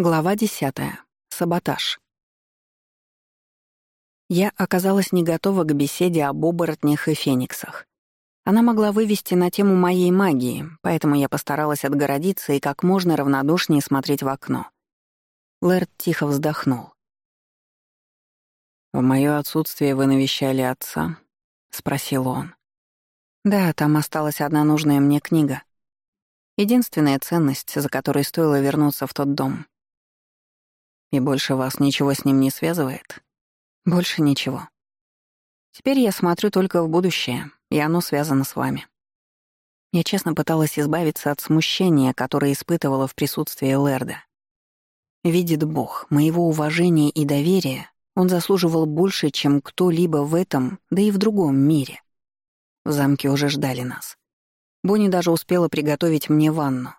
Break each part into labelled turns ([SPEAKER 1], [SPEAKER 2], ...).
[SPEAKER 1] Глава десятая. Саботаж. Я оказалась не готова к беседе об оборотнях и фениксах. Она могла вывести на тему моей магии, поэтому я постаралась отгородиться и как можно равнодушнее смотреть в окно. Лэрд тихо вздохнул.
[SPEAKER 2] «В моё отсутствие вы навещали отца?» — спросил он.
[SPEAKER 1] «Да, там осталась одна нужная мне книга. Единственная ценность, за которой стоило вернуться в тот дом —
[SPEAKER 2] и больше вас ничего с ним не связывает?
[SPEAKER 1] Больше ничего. Теперь я смотрю только в будущее, и оно связано с вами. Я честно пыталась избавиться от смущения, которое испытывала в присутствии Лерда. Видит Бог, моего уважения и доверия он заслуживал больше, чем кто-либо в этом, да и в другом мире. В замке уже ждали нас. Бонни даже успела приготовить мне ванну,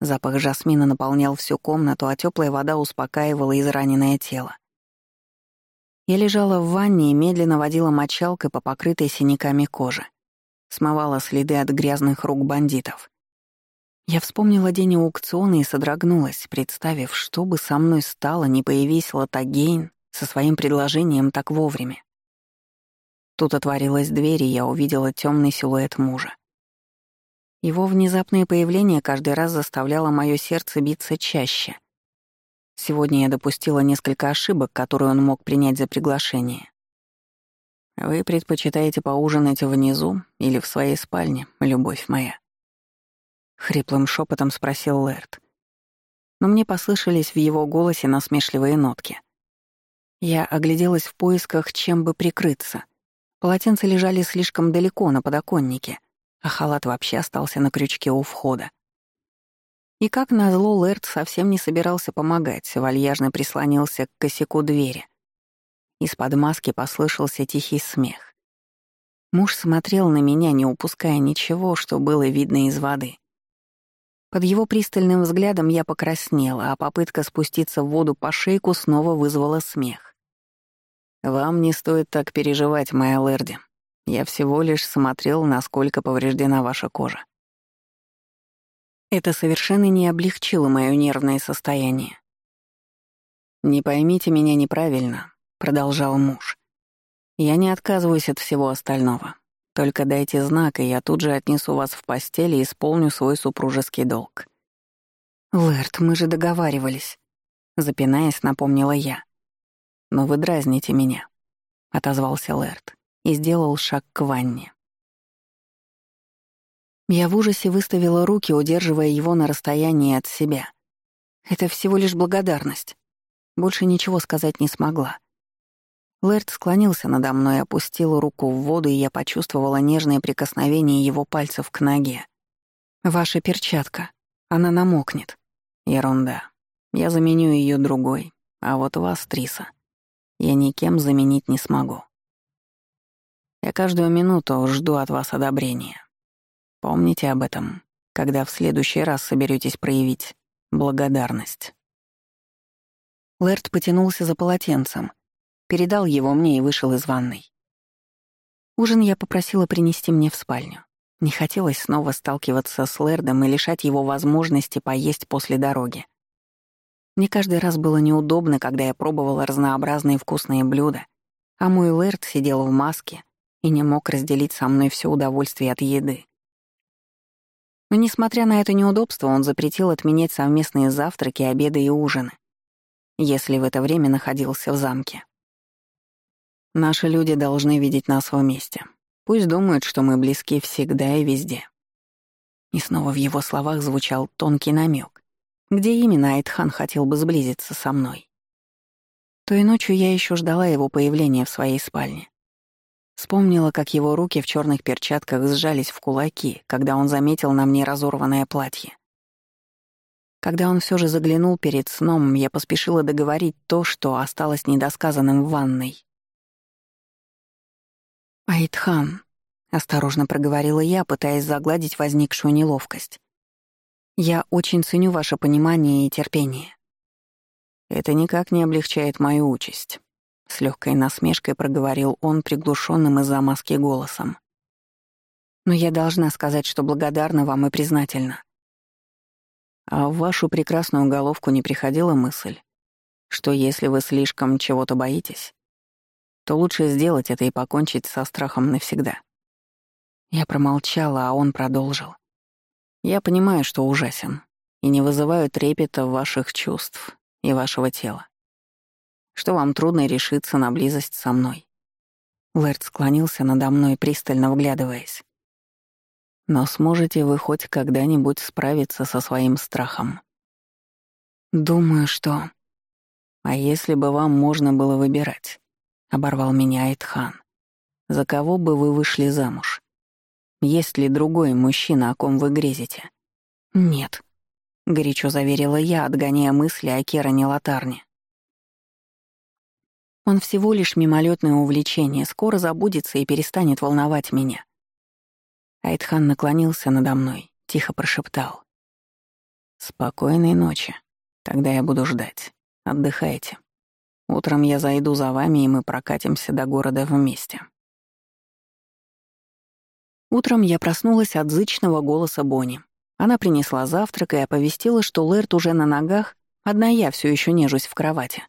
[SPEAKER 1] Запах жасмина наполнял всю комнату, а теплая вода успокаивала израненное тело. Я лежала в ванне и медленно водила мочалкой по покрытой синяками коже. Смывала следы от грязных рук бандитов. Я вспомнила день аукциона и содрогнулась, представив, что бы со мной стало, не появись Латагейн со своим предложением так вовремя. Тут отворилась дверь, и я увидела темный силуэт мужа. Его внезапное появление каждый раз заставляло мое сердце биться чаще. Сегодня я допустила несколько ошибок, которые он мог принять за приглашение.
[SPEAKER 2] «Вы предпочитаете поужинать внизу или в своей спальне, любовь моя?»
[SPEAKER 1] Хриплым шепотом спросил Лэрд. Но мне послышались в его голосе насмешливые нотки. Я огляделась в поисках, чем бы прикрыться. Полотенца лежали слишком далеко на подоконнике, а халат вообще остался на крючке у входа. И как назло, Лэрд совсем не собирался помогать, вальяжно прислонился к косяку двери. Из-под маски послышался тихий смех. Муж смотрел на меня, не упуская ничего, что было видно из воды. Под его пристальным взглядом я покраснела, а попытка спуститься в воду по шейку снова вызвала смех. «Вам не стоит так переживать, моя Лэрди», я всего лишь смотрел, насколько повреждена ваша кожа. Это совершенно не облегчило моё нервное состояние. «Не поймите меня неправильно», — продолжал муж. «Я не отказываюсь от всего остального. Только дайте знак, и я тут же отнесу вас в постель и исполню свой супружеский долг». «Лэрд, мы же договаривались», — запинаясь, напомнила я. «Но вы дразните меня», — отозвался Лэрд и сделал шаг к ванне. Я в ужасе выставила руки, удерживая его на расстоянии от себя. Это всего лишь благодарность. Больше ничего сказать не смогла. Лэрд склонился надо мной, опустил руку в воду, и я почувствовала нежное прикосновение его пальцев к ноге. «Ваша перчатка. Она намокнет». «Ерунда. Я заменю ее другой. А вот вас, Триса, я никем заменить не смогу». Я каждую минуту жду от вас одобрения. Помните об этом, когда в следующий раз соберетесь проявить благодарность. Лэрд потянулся за полотенцем, передал его мне и вышел из ванной. Ужин я попросила принести мне в спальню. Не хотелось снова сталкиваться с Лэрдом и лишать его возможности поесть после дороги. Мне каждый раз было неудобно, когда я пробовала разнообразные вкусные блюда, а мой Лэрд сидел в маске, и не мог разделить со мной все удовольствие от еды. Но, несмотря на это неудобство, он запретил отменять совместные завтраки, обеды и ужины, если в это время находился в замке. Наши люди должны видеть нас вместе. Пусть думают, что мы близки всегда и везде. И снова в его словах звучал тонкий намек, где именно Айтхан хотел бы сблизиться со мной. Той ночью я еще ждала его появления в своей спальне. Вспомнила, как его руки в черных перчатках сжались в кулаки, когда он заметил на мне разорванное платье. Когда он все же заглянул перед сном, я поспешила договорить то, что осталось недосказанным в ванной. «Айтхан», — осторожно проговорила я, пытаясь загладить возникшую неловкость. «Я очень ценю ваше понимание и терпение».
[SPEAKER 2] «Это никак не облегчает мою участь», с легкой насмешкой проговорил он приглушенным из-за маски голосом.
[SPEAKER 1] «Но я должна сказать, что благодарна вам и признательна».
[SPEAKER 2] А в вашу прекрасную головку не приходила мысль, что если вы слишком чего-то боитесь, то лучше сделать это и покончить со страхом навсегда. Я промолчала, а он продолжил. Я понимаю, что ужасен, и не вызываю трепета ваших чувств и вашего тела. Что вам трудно решиться на близость со мной. Лэрд склонился надо мной, пристально вглядываясь. Но сможете вы хоть когда-нибудь справиться со своим страхом? Думаю, что... А если бы вам можно было выбирать? — оборвал меня Айтхан. «За кого бы вы вышли замуж? Есть ли другой мужчина, о ком вы грезите?» «Нет», — горячо заверила я, отгоняя мысли о Керане Латарне. «Он всего лишь мимолетное увлечение, скоро забудется и перестанет волновать меня». Айтхан наклонился надо мной, тихо прошептал. «Спокойной ночи. Тогда я буду ждать. Отдыхайте». Утром я зайду за вами, и мы прокатимся до города вместе. Утром я проснулась от зычного голоса Бонни. Она принесла завтрак и оповестила, что Лэрт уже на ногах, одна я все еще нежусь в кровати.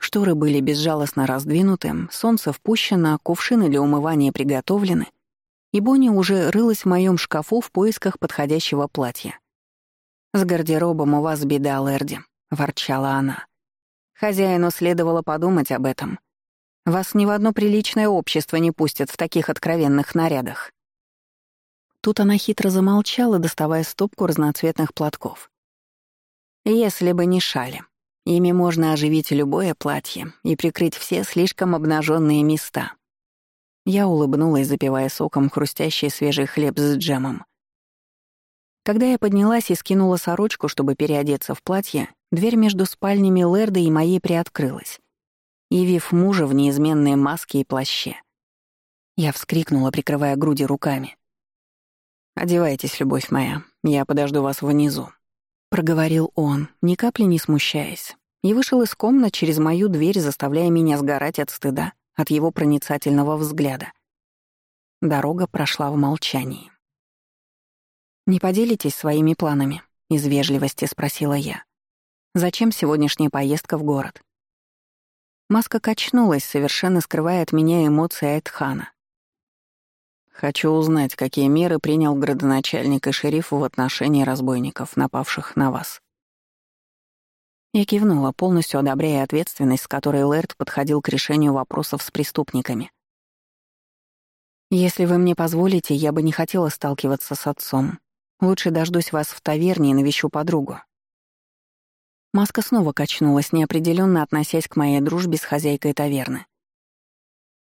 [SPEAKER 2] Шторы были безжалостно раздвинуты, солнце впущено, кувшины для умывания приготовлены, и Бонни уже рылась в моем шкафу в поисках подходящего платья. «С гардеробом у вас беда, Лэрди», — ворчала она. Хозяину следовало подумать об этом. Вас ни в одно приличное общество не пустят в таких откровенных нарядах. Тут она хитро замолчала, доставая стопку разноцветных платков. Если бы не шали, ими можно оживить любое платье и прикрыть все слишком обнаженные места. Я улыбнулась, запивая соком хрустящий свежий хлеб с джемом. Когда я поднялась и скинула сорочку, чтобы переодеться в платье, Дверь между спальнями Лерда и моей приоткрылась, явив мужа в неизменной маске и плаще. Я вскрикнула, прикрывая груди руками. «Одевайтесь, любовь моя, я подожду вас внизу», — проговорил он, ни капли не смущаясь, и вышел из комнаты через мою дверь, заставляя меня сгорать от стыда, от его проницательного взгляда. Дорога прошла в молчании. «Не поделитесь своими планами?» — из вежливости спросила я. Зачем сегодняшняя поездка в город? Маска качнулась, совершенно скрывая от меня эмоции Айтхана. «Хочу узнать, какие меры принял градоначальник и шериф в отношении разбойников, напавших на вас». Я кивнула, полностью одобряя ответственность, с которой Лэрд подходил к решению вопросов с преступниками. «Если вы мне позволите, я бы не хотела сталкиваться с отцом. Лучше дождусь вас в таверне и навещу подругу. Маска снова качнулась, неопределенно относясь к моей дружбе с хозяйкой таверны.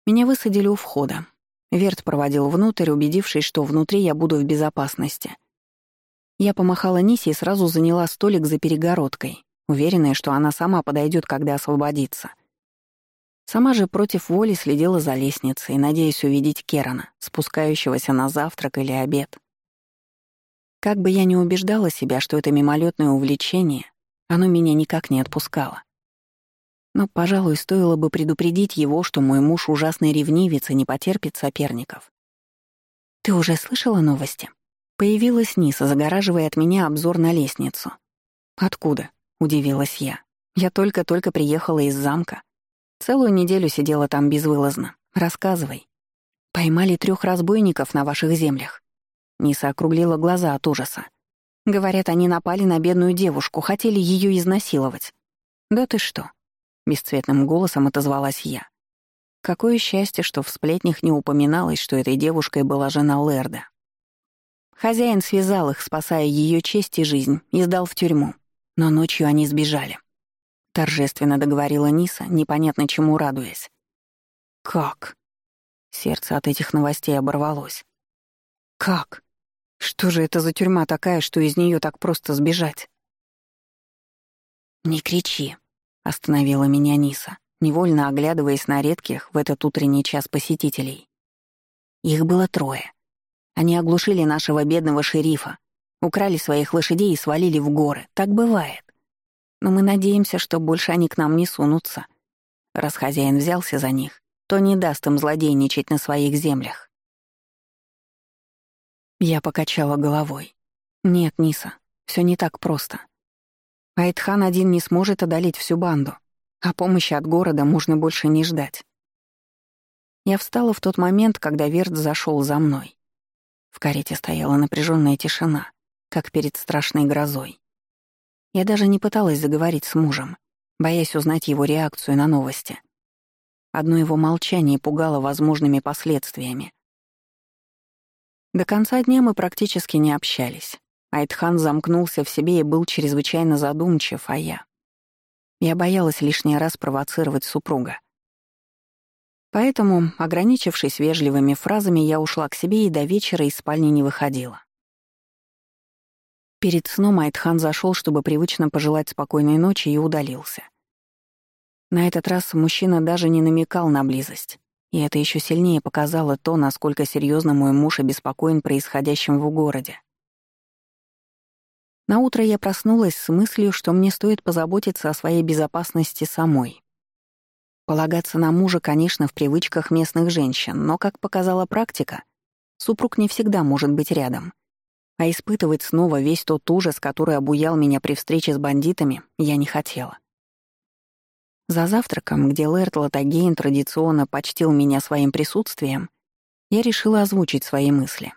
[SPEAKER 2] Меня высадили у входа. Верт проводил внутрь, убедившись, что внутри я буду в безопасности. Я помахала Нисе и сразу заняла столик за перегородкой, уверенная, что она сама подойдет, когда освободится. Сама же против воли следила за лестницей, надеясь увидеть Керана, спускающегося на завтрак или обед. Как бы я ни убеждала себя, что это мимолетное увлечение, оно меня никак не отпускало. Но, пожалуй, стоило бы предупредить его, что мой муж ужасный ревнивец и не потерпит соперников. «Ты уже слышала новости?» Появилась Ниса, загораживая от меня обзор на лестницу. «Откуда?» — удивилась я. «Я только-только приехала из замка. Целую неделю сидела там безвылазно. Рассказывай. Поймали трех разбойников на ваших землях». Ниса округлила глаза от ужаса. Говорят, они напали на бедную девушку, хотели ее изнасиловать. Да ты что? Бесцветным голосом отозвалась я. Какое счастье, что в сплетнях не упоминалось, что этой девушкой была жена Лерда. Хозяин связал их, спасая ее честь и жизнь, и сдал в тюрьму. Но ночью они сбежали. Торжественно договорила Ниса, непонятно чему радуясь. «Как?» Сердце от этих новостей оборвалось. «Как?» Что же это за тюрьма такая, что из нее так просто сбежать? «Не кричи», — остановила меня Ниса, невольно оглядываясь на редких в этот утренний час посетителей. Их было трое. Они оглушили нашего бедного шерифа, украли своих лошадей и свалили в горы. Так бывает. Но мы надеемся, что больше они к нам не сунутся. Раз хозяин взялся за них, то не даст им злодейничать на своих землях. Я покачала головой. «Нет, Ниса,
[SPEAKER 1] Все не так просто. Айтхан один не сможет одолеть всю банду, а помощи от города можно больше не ждать. Я встала в тот момент, когда Верт зашел за мной. В карете стояла напряженная тишина, как перед страшной грозой. Я даже не пыталась заговорить с мужем, боясь узнать его реакцию на новости. Одно его молчание пугало возможными последствиями. До конца дня мы практически не общались. Айтхан замкнулся в себе и был чрезвычайно задумчив, а я... Я боялась лишний раз провоцировать супруга. Поэтому, ограничившись вежливыми фразами, я ушла к себе и до вечера из спальни не выходила. Перед сном Айтхан зашел, чтобы привычно пожелать спокойной ночи, и удалился. На этот раз мужчина даже не намекал на близость, и это еще сильнее показало то, насколько серьезно мой муж обеспокоен происходящим в городе. На утро я проснулась с мыслью, что мне стоит позаботиться о своей безопасности самой. Полагаться на мужа, конечно, в привычках местных женщин, но, как показала практика, супруг не всегда может быть рядом. А испытывать снова весь тот ужас, который обуял меня при встрече с бандитами, я не хотела. За завтраком, где Лэрт Латагейн традиционно почтил меня своим присутствием, я решила озвучить свои мысли.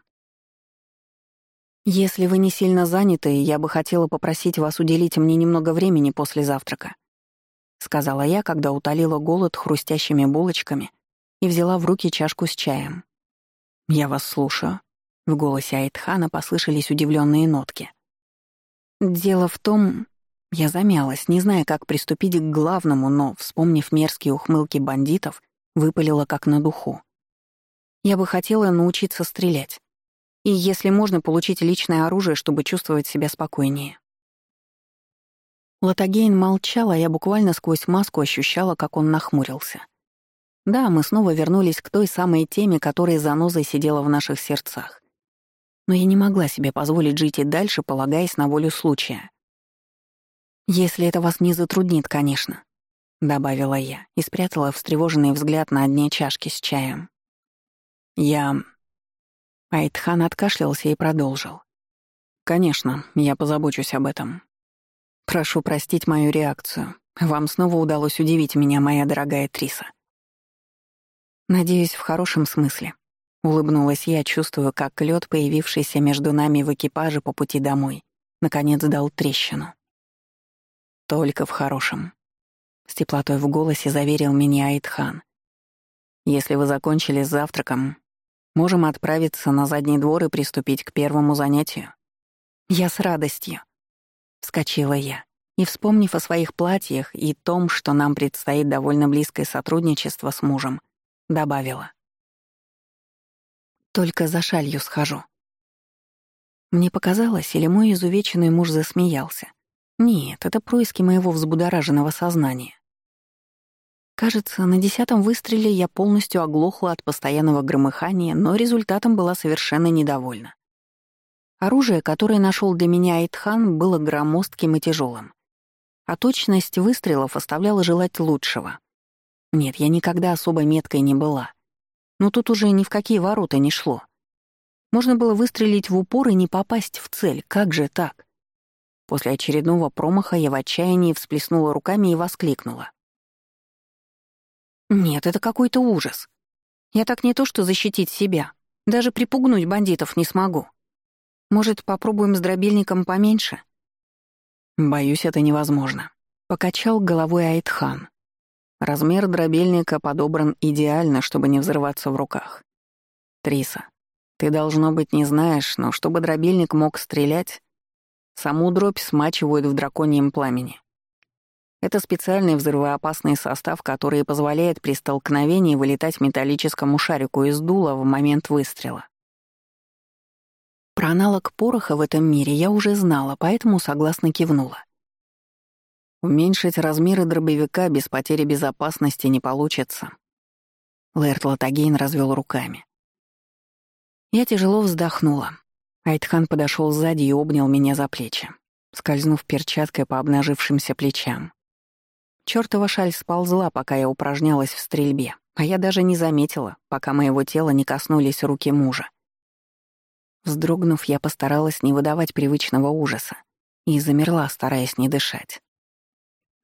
[SPEAKER 1] «Если вы не сильно заняты, я бы хотела попросить вас уделить мне немного времени после завтрака», — сказала я, когда утолила голод хрустящими булочками и взяла в руки чашку с чаем. «Я вас слушаю», — в голосе Айтхана послышались удивленные нотки. «Дело в том...» Я замялась, не зная, как приступить к главному, но, вспомнив мерзкие ухмылки бандитов, выпалила как на духу. «Я бы хотела научиться стрелять. И, если можно, получить личное оружие, чтобы чувствовать себя спокойнее. Латагейн молчал, а я буквально сквозь маску ощущала, как он нахмурился. Да, мы снова вернулись к той самой теме, которая занозой сидела в наших сердцах. Но я не могла себе позволить жить и дальше, полагаясь на волю случая. «Если это вас не затруднит, конечно», — добавила я и спрятала встревоженный взгляд на дне чашки с чаем. «Я Айтхан откашлялся и продолжил. «Конечно, я позабочусь об этом. Прошу простить мою реакцию. Вам снова удалось удивить меня, моя дорогая Триса». «Надеюсь, в хорошем смысле», — улыбнулась я, чувствуя, как лед, появившийся между нами в экипаже по пути домой, наконец дал трещину. «Только в хорошем», — с теплотой в голосе заверил меня Айтхан. «Если вы закончили с завтраком, Можем отправиться на задний двор и приступить к первому занятию. Я с радостью. Вскочила я и, вспомнив о своих платьях и том, что нам предстоит довольно близкое сотрудничество с мужем, добавила. Только за шалью схожу. Мне показалось, или мой изувеченный муж засмеялся. Нет, это происки моего взбудораженного сознания. Кажется, на десятом выстреле я полностью оглохла от постоянного громыхания, но результатом была совершенно недовольна. Оружие, которое нашел для меня Айтхан, было громоздким и тяжелым, а точность выстрелов оставляла желать лучшего. Нет, я никогда особо меткой не была. Но тут уже ни в какие ворота не шло. Можно было выстрелить в упор и не попасть в цель. Как же так? После очередного промаха я в отчаянии всплеснула руками и воскликнула. Нет, это какой-то ужас. Я так не то что защитить себя, даже припугнуть бандитов не смогу. Может, попробуем с дробильником поменьше? Боюсь, это невозможно. Покачал головой Айтхан. Размер дробильника подобран идеально, чтобы не взрываться в руках. Триса, ты, должно быть, не знаешь, но чтобы дробильник мог стрелять, саму дробь смачивают в драконьем пламени. Это специальный взрывоопасный состав, который позволяет при столкновении вылетать металлическому шарику из дула в момент выстрела. Про аналог пороха в этом мире я уже знала, поэтому согласно кивнула. Уменьшить размеры дробовика без потери безопасности не получится. Лэрт Латагейн развел руками. Я тяжело вздохнула. Айтхан подошел сзади и обнял меня за плечи, скользнув перчаткой по обнажившимся плечам. Чёртова шаль сползла, пока я упражнялась в стрельбе, а я даже не заметила, пока моего тела не коснулись руки мужа. Вздрогнув, я постаралась не выдавать привычного ужаса, и замерла, стараясь не дышать.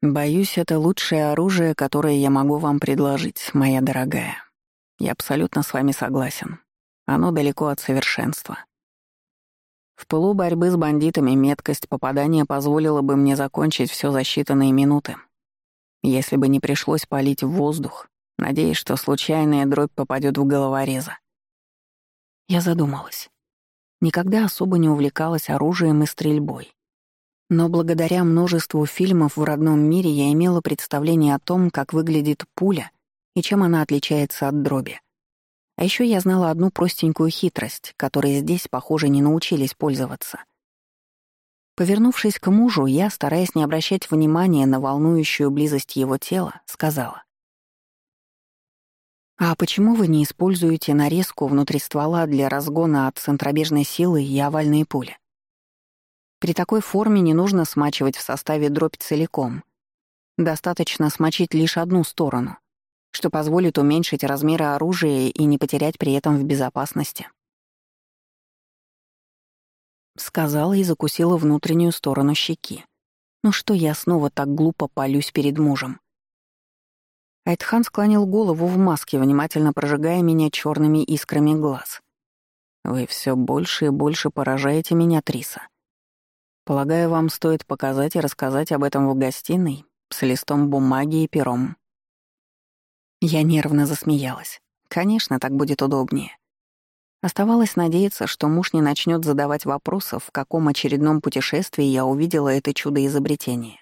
[SPEAKER 1] «Боюсь, это лучшее оружие, которое я могу вам предложить, моя дорогая. Я абсолютно с вами согласен. Оно далеко от совершенства. В пылу борьбы с бандитами меткость попадания позволила бы мне закончить все за считанные минуты. Если бы не пришлось палить в воздух, надеясь, что случайная дробь попадет в головореза. Я задумалась. Никогда особо не увлекалась оружием и стрельбой. Но благодаря множеству фильмов в родном мире я имела представление о том, как выглядит пуля и чем она отличается от дроби. А еще я знала одну простенькую хитрость, которой здесь, похоже, не научились пользоваться. Повернувшись к мужу, я, стараясь не обращать внимания на волнующую близость его тела, сказала. «А почему вы не используете нарезку внутри ствола для разгона от центробежной силы и овальные пули? При такой форме не нужно смачивать в составе дробь целиком. Достаточно смочить лишь одну сторону, что позволит уменьшить размеры оружия и не потерять при этом в безопасности. Сказала и закусила внутреннюю сторону щеки. Ну что я снова так глупо палюсь перед мужем? Айтхан склонил голову в маске, внимательно прожигая меня черными искрами глаз. «Вы все больше и больше поражаете меня, Триса. Полагаю, вам стоит показать и рассказать об этом в гостиной с листом бумаги и пером». Я нервно засмеялась. Конечно, так будет удобнее. Оставалось надеяться, что муж не начнет задавать вопросов, в каком очередном путешествии я увидела это чудо-изобретение.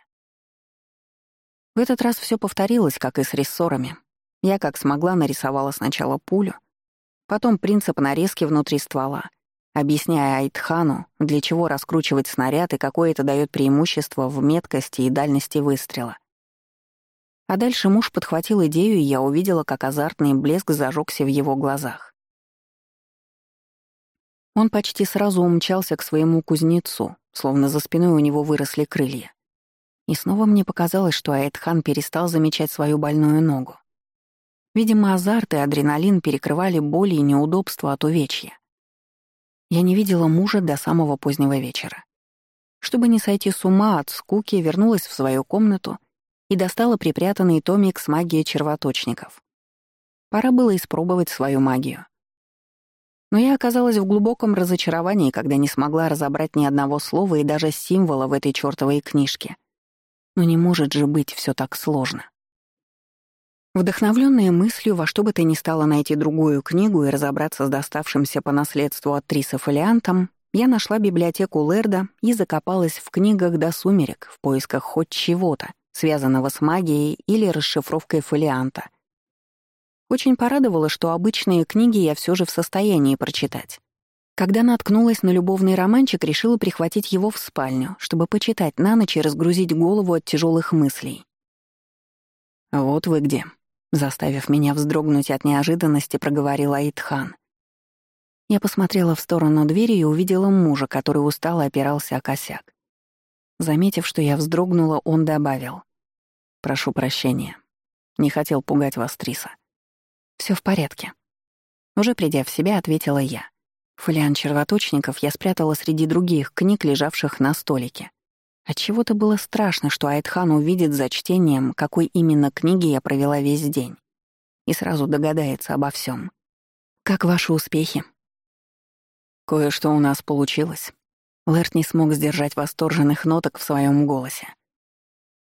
[SPEAKER 1] В этот раз все повторилось, как и с рессорами. Я как смогла нарисовала сначала пулю, потом принцип нарезки внутри ствола, объясняя Айтхану, для чего раскручивать снаряд и какое это дает преимущество в меткости и дальности выстрела. А дальше муж подхватил идею, и я увидела, как азартный блеск зажегся в его глазах. Он почти сразу умчался к своему кузнецу, словно за спиной у него выросли крылья. И снова мне показалось, что Айтхан перестал замечать свою больную ногу. Видимо, азарт и адреналин перекрывали боли и неудобства от увечья. Я не видела мужа до самого позднего вечера. Чтобы не сойти с ума от скуки, вернулась в свою комнату и достала припрятанный томик с магией червоточников. Пора было испробовать свою магию. Но я оказалась в глубоком разочаровании, когда не смогла разобрать ни одного слова и даже символа в этой чёртовой книжке. Но не может же быть всё так сложно. Вдохновленная мыслью во что бы то ни стало найти другую книгу и разобраться с доставшимся по наследству от Триса фолиантом, я нашла библиотеку Лерда и закопалась в книгах до сумерек в поисках хоть чего-то, связанного с магией или расшифровкой фолианта. Очень порадовало, что обычные книги я все же в состоянии прочитать. Когда наткнулась на любовный романчик, решила прихватить его в спальню, чтобы почитать на ночь и разгрузить голову от тяжелых мыслей. «Вот вы где», — заставив меня вздрогнуть от неожиданности, проговорила Айтхан. Я посмотрела в сторону двери и увидела мужа, который устало опирался о косяк. Заметив, что я вздрогнула, он добавил. «Прошу прощения. Не хотел пугать вас, Триса». Все в порядке». Уже придя в себя, ответила я. Фолиант червоточников я спрятала среди других книг, лежавших на столике. Отчего-то было страшно, что Айтхан увидит за чтением, какой именно книги я провела весь день, и сразу догадается обо всем. «Как ваши успехи?» «Кое-что у нас получилось», Лэрт не смог сдержать восторженных ноток в своем голосе.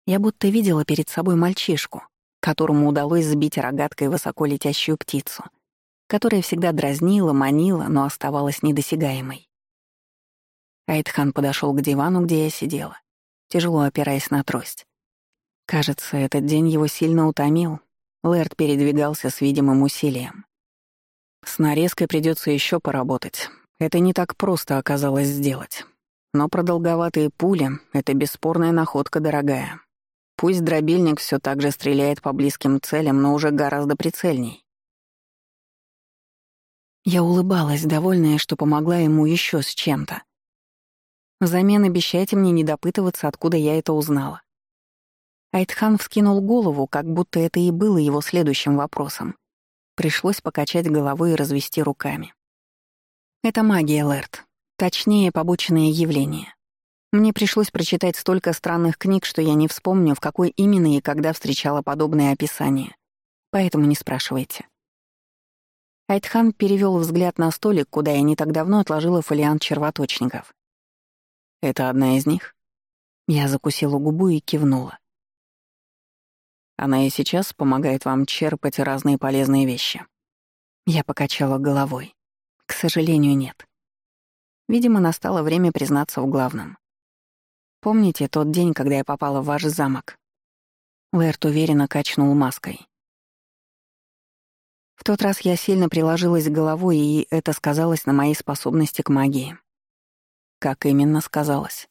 [SPEAKER 1] Я будто видела перед собой мальчишку, которому удалось сбить рогаткой высоко летящую птицу, которая всегда дразнила, манила, но оставалась недосягаемой. Айтхан подошел к дивану, где я сидела, тяжело опираясь на трость. Кажется, этот день его сильно утомил. Лэрд передвигался с видимым усилием. С нарезкой придется еще поработать. Это не так просто оказалось сделать. Но продолговатые пули — это бесспорная находка дорогая. Пусть дробильник все так же стреляет по близким целям, но уже гораздо прицельней. Я улыбалась, довольная, что помогла ему еще с чем-то. Взамен обещайте мне не допытываться, откуда я это узнала. Айтхан вскинул голову, как будто это и было его следующим вопросом. Пришлось покачать головой и развести руками. Это магия, Лэрт. Точнее, побочное явление. Мне пришлось прочитать столько странных книг, что я не вспомню, в какой именно и когда встречала подобные описания. Поэтому не спрашивайте. Айтхан перевел взгляд на столик, куда я не так давно отложила фолиант червоточников. «Это одна из них?» Я закусила губу и кивнула. Она и сейчас помогает вам черпать разные полезные вещи. Я покачала головой. К сожалению, нет. Видимо, настало время признаться в главном. Помните тот день, когда я попала в ваш замок? Лэрт уверенно качнул маской. В тот раз я сильно приложилась головой, и это сказалось на моей способности к магии. Как именно сказалось?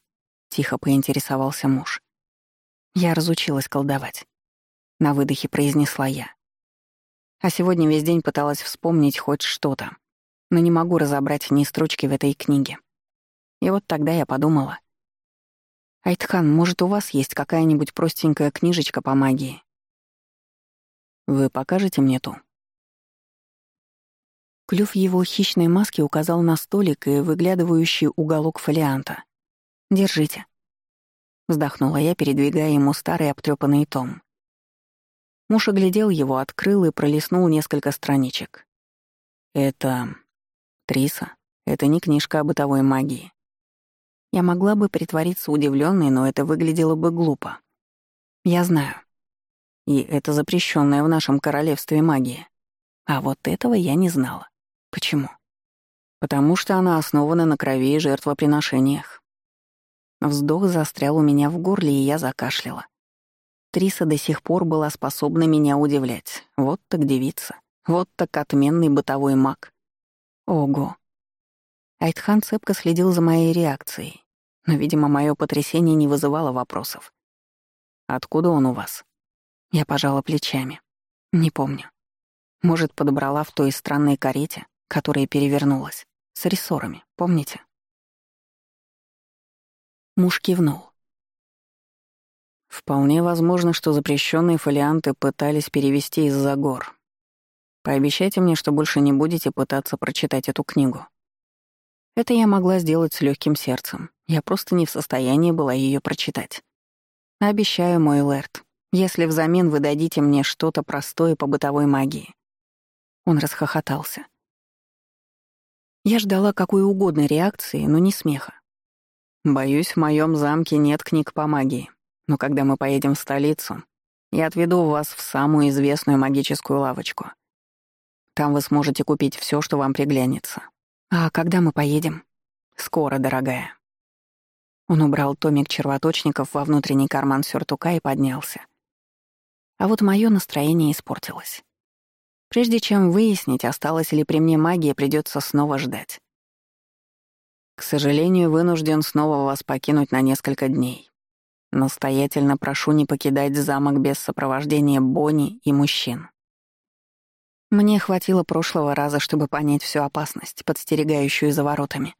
[SPEAKER 1] Тихо поинтересовался муж. Я разучилась колдовать. — на выдохе произнесла я. А сегодня весь день пыталась вспомнить хоть что-то, но не могу разобрать ни строчки в этой книге. И вот тогда я подумала. «Айтхан, может, у вас есть какая-нибудь простенькая книжечка по магии?» «Вы покажете мне ту?» Клюв его хищной маски указал на столик и выглядывающий уголок фолианта. «Держите». Вздохнула я, передвигая ему старый обтрёпанный том. Муж оглядел его, открыл и пролистнул несколько страничек. «Это... Триса. Это не книжка о бытовой магии. Я могла бы притвориться удивленной, но это выглядело бы глупо. Я знаю. И это запрещенная в нашем королевстве магия. А вот этого я не знала. Почему? Потому что она основана на крови и жертвоприношениях. Вздох застрял у меня в горле, и я закашляла. Триса до сих пор была способна меня удивлять. Вот так девица. Вот так отменный бытовой маг. Ого. Айтхан цепко следил за моей реакцией, но, видимо, мое потрясение не вызывало вопросов. «Откуда он у вас?» Я пожала плечами. Не помню. Может, подобрала в той странной карете, которая перевернулась, с рессорами, помните? Муж кивнул. Вполне возможно, что запрещенные фолианты пытались перевести из-за гор. Пообещайте мне, что больше не будете пытаться прочитать эту книгу. Это я могла сделать с легким сердцем. Я просто не в состоянии была ее прочитать. Обещаю, мой Лэрд, если взамен вы дадите мне что-то простое по бытовой магии. Он расхохотался. Я ждала какой угодно реакции, но не смеха. Боюсь, в моем замке нет книг по магии. Но когда мы поедем в столицу, я отведу вас в самую известную магическую лавочку. Там вы сможете купить все, что вам приглянется. А когда мы поедем? Скоро, дорогая. Он убрал томик червоточников во внутренний карман сюртука и поднялся. А вот мое настроение испортилось. Прежде чем выяснить, осталась ли при мне магия, придется снова ждать. К сожалению, вынужден снова вас покинуть на несколько дней. Настоятельно прошу не покидать замок без сопровождения Бонни и мужчин. Мне хватило прошлого раза, чтобы понять всю опасность, подстерегающую за воротами.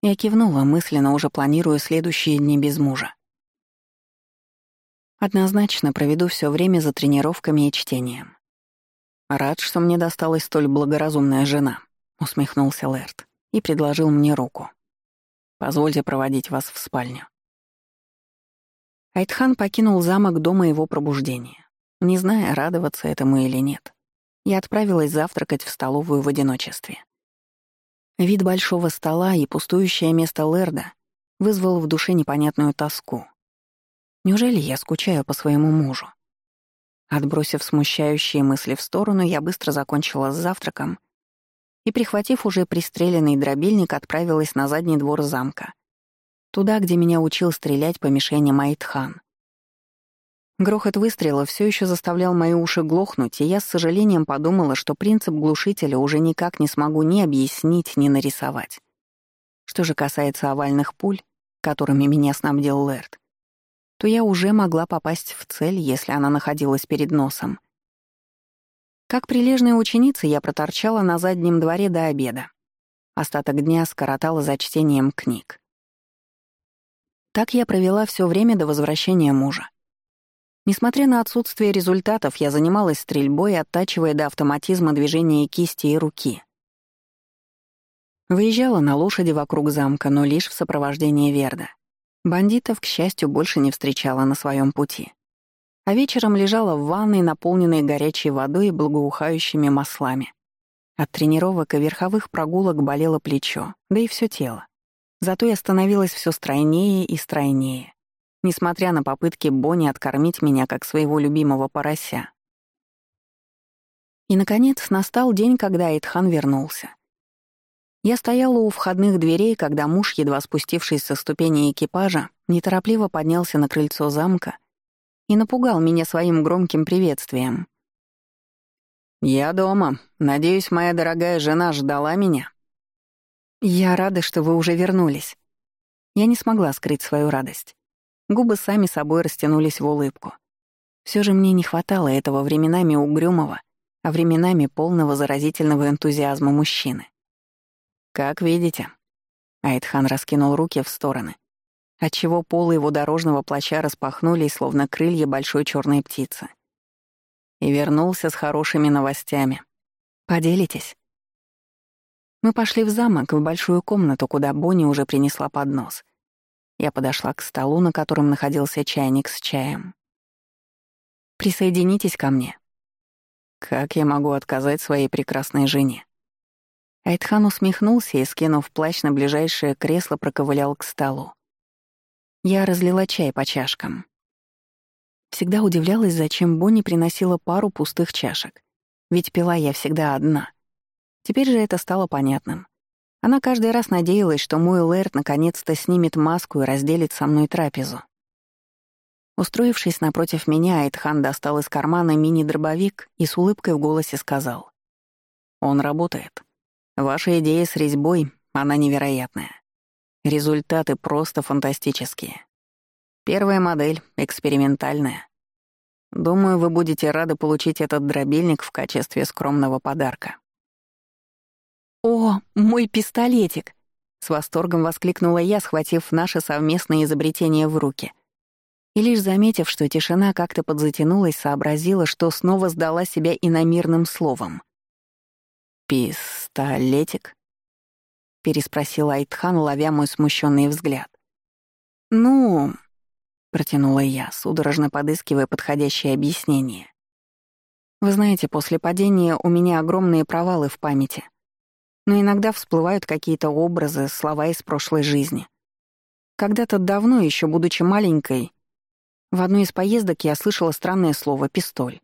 [SPEAKER 1] Я кивнула, мысленно уже планирую следующие дни без мужа. Однозначно проведу все время за тренировками и чтением. «Рад, что мне досталась столь благоразумная жена», — усмехнулся Лэрт и предложил мне руку. «Позвольте проводить вас в спальню». Айтхан покинул замок до моего пробуждения, не зная, радоваться этому или нет. Я отправилась завтракать в столовую в одиночестве. Вид большого стола и пустующее место Лерда вызвал в душе непонятную тоску. Неужели я скучаю по своему мужу? Отбросив смущающие мысли в сторону, я быстро закончила с завтраком и, прихватив уже пристреленный дробильник, отправилась на задний двор замка, Туда, где меня учил стрелять по мишени Майтхан. Грохот выстрела все еще заставлял мои уши глохнуть, и я с сожалением подумала, что принцип глушителя уже никак не смогу ни объяснить, ни нарисовать. Что же касается овальных пуль, которыми меня снабдил Лэрд, то я уже могла попасть в цель, если она находилась перед носом. Как прилежная ученица я проторчала на заднем дворе до обеда. Остаток дня скоротала за чтением книг. Так я провела все время до возвращения мужа. Несмотря на отсутствие результатов, я занималась стрельбой, оттачивая до автоматизма движения кисти и руки. Выезжала на лошади вокруг замка, но лишь в сопровождении Верда. Бандитов, к счастью, больше не встречала на своем пути. А вечером лежала в ванной, наполненной горячей водой и благоухающими маслами. От тренировок и верховых прогулок болело плечо, да и все тело. Зато я становилась все стройнее и стройнее, несмотря на попытки Бонни откормить меня как своего любимого порося. И, наконец, настал день, когда Эйтхан вернулся. Я стояла у входных дверей, когда муж, едва спустившись со ступени экипажа, неторопливо поднялся на крыльцо замка и напугал меня своим громким приветствием. «Я дома. Надеюсь, моя дорогая жена ждала меня». «Я рада, что вы уже вернулись». Я не смогла скрыть свою радость. Губы сами собой растянулись в улыбку. Все же мне не хватало этого временами угрюмого, а временами полного заразительного энтузиазма мужчины. «Как видите». Айтхан раскинул руки в стороны, отчего полы его дорожного плаща распахнулись, словно крылья большой черной птицы. И вернулся с хорошими новостями. «Поделитесь?» Мы пошли в замок, в большую комнату, куда Бонни уже принесла поднос. Я подошла к столу, на котором находился чайник с чаем. «Присоединитесь ко мне». «Как я могу отказать своей прекрасной жене?» Айтхан усмехнулся и, скинув плащ на ближайшее кресло, проковылял к столу. Я разлила чай по чашкам. Всегда удивлялась, зачем Бонни приносила пару пустых чашек. Ведь пила я всегда одна. Теперь же это стало понятным. Она каждый раз надеялась, что мой Лэрд наконец-то снимет маску и разделит со мной трапезу. Устроившись напротив меня, Айтхан достал из кармана мини-дробовик и с улыбкой в голосе сказал. «Он работает». Ваша идея с резьбой, она невероятная. Результаты просто фантастические. Первая модель, экспериментальная. Думаю, вы будете рады получить этот дробильник в качестве скромного подарка. «О, мой пистолетик!» — с восторгом воскликнула я, схватив наше совместное изобретение в руки. И лишь заметив, что тишина как-то подзатянулась, сообразила, что снова сдала себя иномирным словом. «Пистолетик?» — переспросил Айтхан, ловя мой смущенный взгляд. «Ну...» — протянула я, судорожно подыскивая подходящее объяснение. «Вы знаете, после падения у меня огромные провалы в памяти. Но иногда всплывают какие-то образы, слова из прошлой жизни. Когда-то давно, еще будучи маленькой, в одной из поездок я слышала странное слово «пистоль».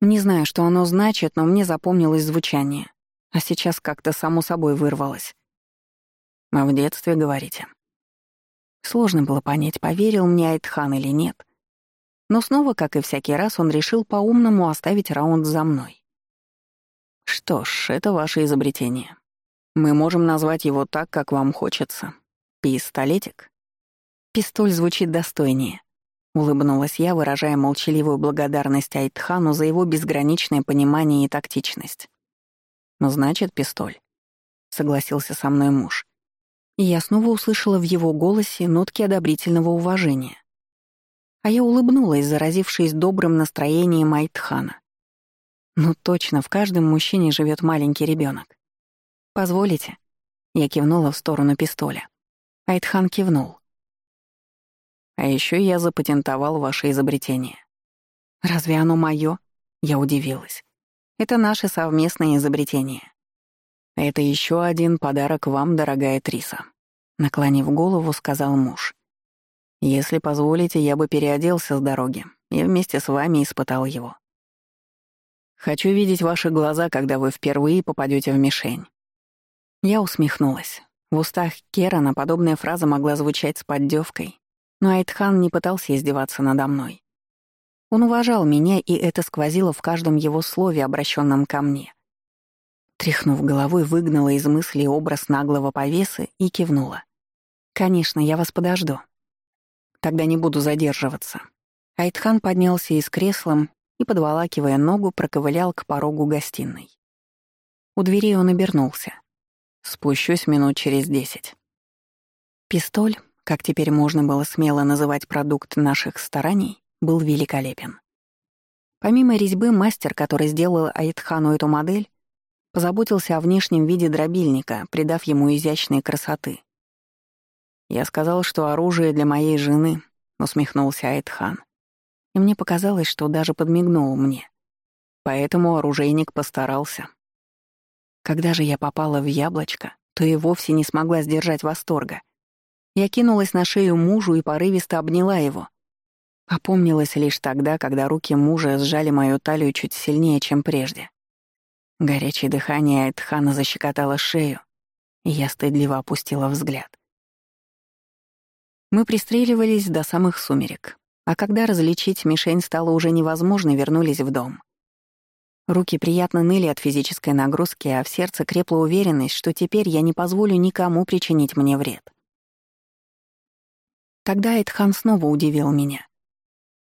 [SPEAKER 1] Не знаю, что оно значит, но мне запомнилось звучание а сейчас как-то само собой вырвалось. А в детстве, говорите? Сложно было понять, поверил мне Айтхан или нет. Но снова, как и всякий раз, он решил по-умному оставить раунд за мной. Что ж, это ваше изобретение. Мы можем назвать его так, как вам хочется. Пистолетик? Пистоль звучит достойнее. Улыбнулась я, выражая молчаливую благодарность Айтхану за его безграничное понимание и тактичность. «Ну, значит, пистоль», — согласился со мной муж. И я снова услышала в его голосе нотки одобрительного уважения. А я улыбнулась, заразившись добрым настроением Айтхана. Ну точно, в каждом мужчине живет маленький ребенок. «Позволите?» Я кивнула в сторону пистоля. Айтхан кивнул. «А еще я запатентовал ваше изобретение». «Разве оно мое? Я удивилась. Это наше совместное изобретение. Это еще один подарок вам, дорогая Триса. Наклонив голову, сказал муж. Если позволите, я бы переоделся с дороги и вместе с вами испытал его. Хочу видеть ваши глаза, когда вы впервые попадете в мишень. Я усмехнулась. В устах Керана подобная фраза могла звучать с поддевкой, но Айтхан не пытался издеваться надо мной. Он уважал меня, и это сквозило в каждом его слове, обращенном ко мне. Тряхнув головой, выгнала из мысли образ наглого повесы и кивнула. «Конечно, я вас подожду. Тогда не буду задерживаться». Айтхан поднялся из кресла и, подволакивая ногу, проковылял к порогу гостиной. У двери он обернулся. «Спущусь минут через десять». Пистоль, как теперь можно было смело называть продукт наших стараний, был великолепен. Помимо резьбы, мастер, который сделал Айтхану эту модель, Позаботился о внешнем виде дробильника, придав ему изящной красоты. «Я сказал, что оружие для моей жены», — усмехнулся Айтхан. И мне показалось, что даже подмигнул мне. Поэтому оружейник постарался. Когда же я попала в яблочко, то и вовсе не смогла сдержать восторга. Я кинулась на шею мужу и порывисто обняла его. Опомнилась лишь тогда, когда руки мужа сжали мою талию чуть сильнее, чем прежде. Горячее дыхание Айтхана защекотало шею, и я стыдливо опустила взгляд. Мы пристреливались до самых сумерек, а когда различить мишень стало уже невозможно, вернулись в дом. Руки приятно ныли от физической нагрузки, а в сердце крепла уверенность, что теперь я не позволю никому причинить мне вред. Тогда Эдхан снова удивил меня.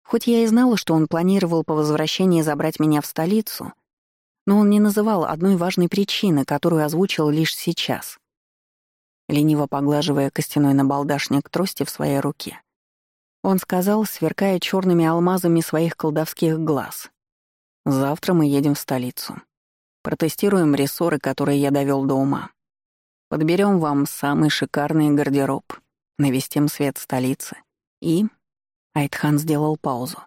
[SPEAKER 1] Хоть я и знала, что он планировал по возвращении забрать меня в столицу, но он не называл одной важной причины, которую озвучил лишь сейчас. Лениво поглаживая костяной набалдашник трости в своей руке, он сказал, сверкая черными алмазами своих колдовских глаз. «Завтра мы едем в столицу. Протестируем рессоры, которые я довел до ума. Подберем вам самый шикарный гардероб, навестим свет столицы и Айтхан сделал паузу.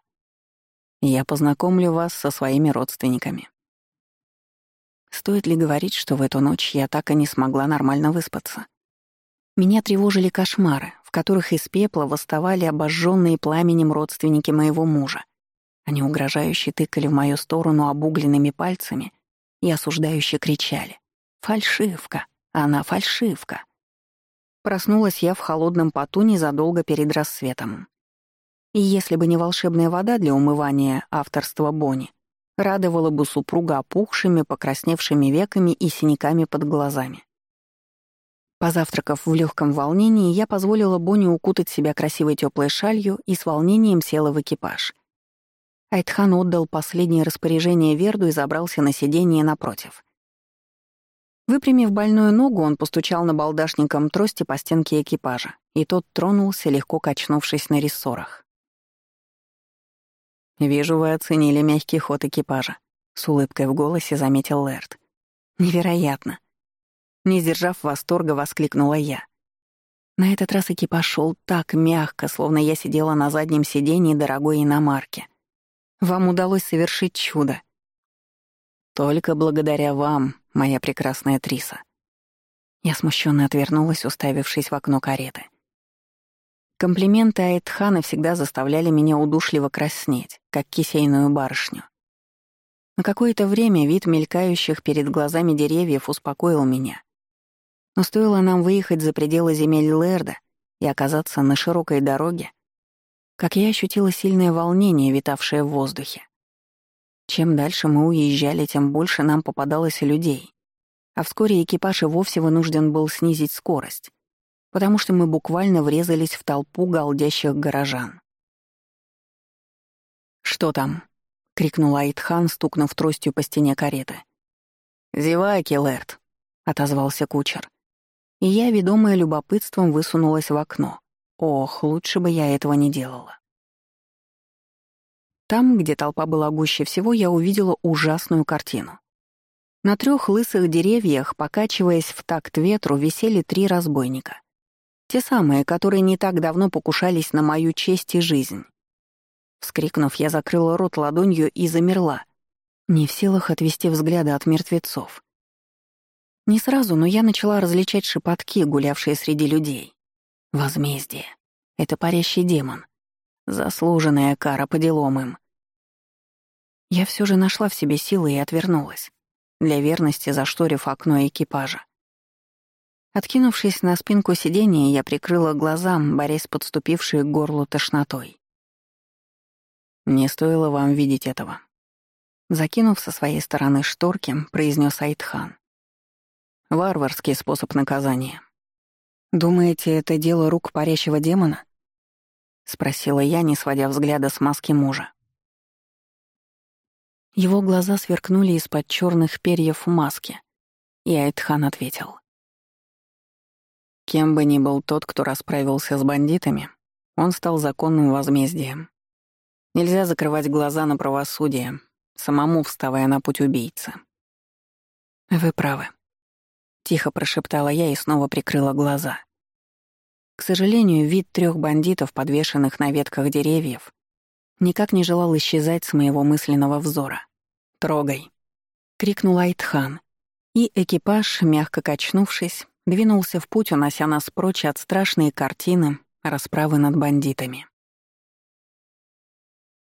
[SPEAKER 1] «Я познакомлю вас со своими родственниками». Стоит ли говорить, что в эту ночь я так и не смогла нормально выспаться? Меня тревожили кошмары, в которых из пепла восставали обожженные пламенем родственники моего мужа. Они угрожающе тыкали в мою сторону обугленными пальцами и осуждающе кричали. «Фальшивка! Она фальшивка!» Проснулась я в холодном поту незадолго перед рассветом. И если бы не волшебная вода для умывания авторства Бонни, радовала бы супруга опухшими, покрасневшими веками и синяками под глазами. Позавтракав в легком волнении, я позволила Бонни укутать себя красивой теплой шалью и с волнением села в экипаж. Айтхан отдал последнее распоряжение Верду и забрался на сиденье напротив. Выпрямив больную ногу, он постучал на балдашником трости по стенке экипажа, и тот тронулся, легко качнувшись на рессорах. «Вижу, вы оценили мягкий ход экипажа», — с улыбкой в голосе заметил Лэрд. «Невероятно!» Не сдержав восторга, воскликнула я. На этот раз экипаж шел так мягко, словно я сидела на заднем сидении дорогой иномарки. Вам удалось совершить чудо. Только благодаря вам, моя прекрасная Триса. Я смущенно отвернулась, уставившись в окно кареты. Комплименты Айтхана всегда заставляли меня удушливо краснеть, как кисейную барышню. На какое-то время вид мелькающих перед глазами деревьев успокоил меня. Но стоило нам выехать за пределы земель Лерда и оказаться на широкой дороге, как я ощутила сильное волнение, витавшее в воздухе. Чем дальше мы уезжали, тем больше нам попадалось людей, а вскоре экипаж и вовсе вынужден был снизить скорость потому что мы буквально врезались в толпу галдящих горожан. «Что там?» — крикнул Айтхан, стукнув тростью по стене кареты. «Зевай, Келерт», — отозвался кучер. И я, ведомая любопытством, высунулась в окно. Ох, лучше бы я этого не делала. Там, где толпа была гуще всего, я увидела ужасную картину. На трех лысых деревьях, покачиваясь в такт ветру, висели три разбойника. Те самые, которые не так давно покушались на мою честь и жизнь. Вскрикнув, я закрыла рот ладонью и замерла, не в силах отвести взгляда от мертвецов. Не сразу, но я начала различать шепотки, гулявшие среди людей. Возмездие. Это парящий демон. Заслуженная кара по делам им. Я все же нашла в себе силы и отвернулась, для верности зашторив окно экипажа. Откинувшись на спинку сиденья, я прикрыла глаза, борясь с подступившей к горлу тошнотой. «Не стоило вам видеть этого». Закинув со своей стороны шторки, произнес Айтхан. «Варварский способ наказания. Думаете, это дело рук парящего демона?» — спросила я, не сводя взгляда с маски мужа. Его глаза сверкнули из-под черных перьев маски, и Айтхан ответил. Кем бы ни был тот, кто расправился с бандитами, он стал законным возмездием. Нельзя закрывать глаза на правосудие, самому вставая на путь убийцы. «Вы правы», — тихо прошептала я и снова прикрыла глаза. К сожалению, вид трех бандитов, подвешенных на ветках деревьев, никак не желал исчезать с моего мысленного взора. «Трогай!» — крикнул Айтхан, и экипаж, мягко качнувшись, двинулся в путь, унося нас прочь от страшной картины расправы над бандитами.